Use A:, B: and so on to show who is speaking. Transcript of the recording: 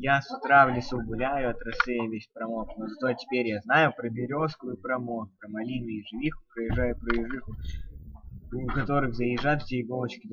A: я с утра в лесу гуляю от росы весь промок. Ну Но зато теперь я знаю про березку и про мох про малину и ежевику проезжаю про ежиху у которых заезжают все иголочки.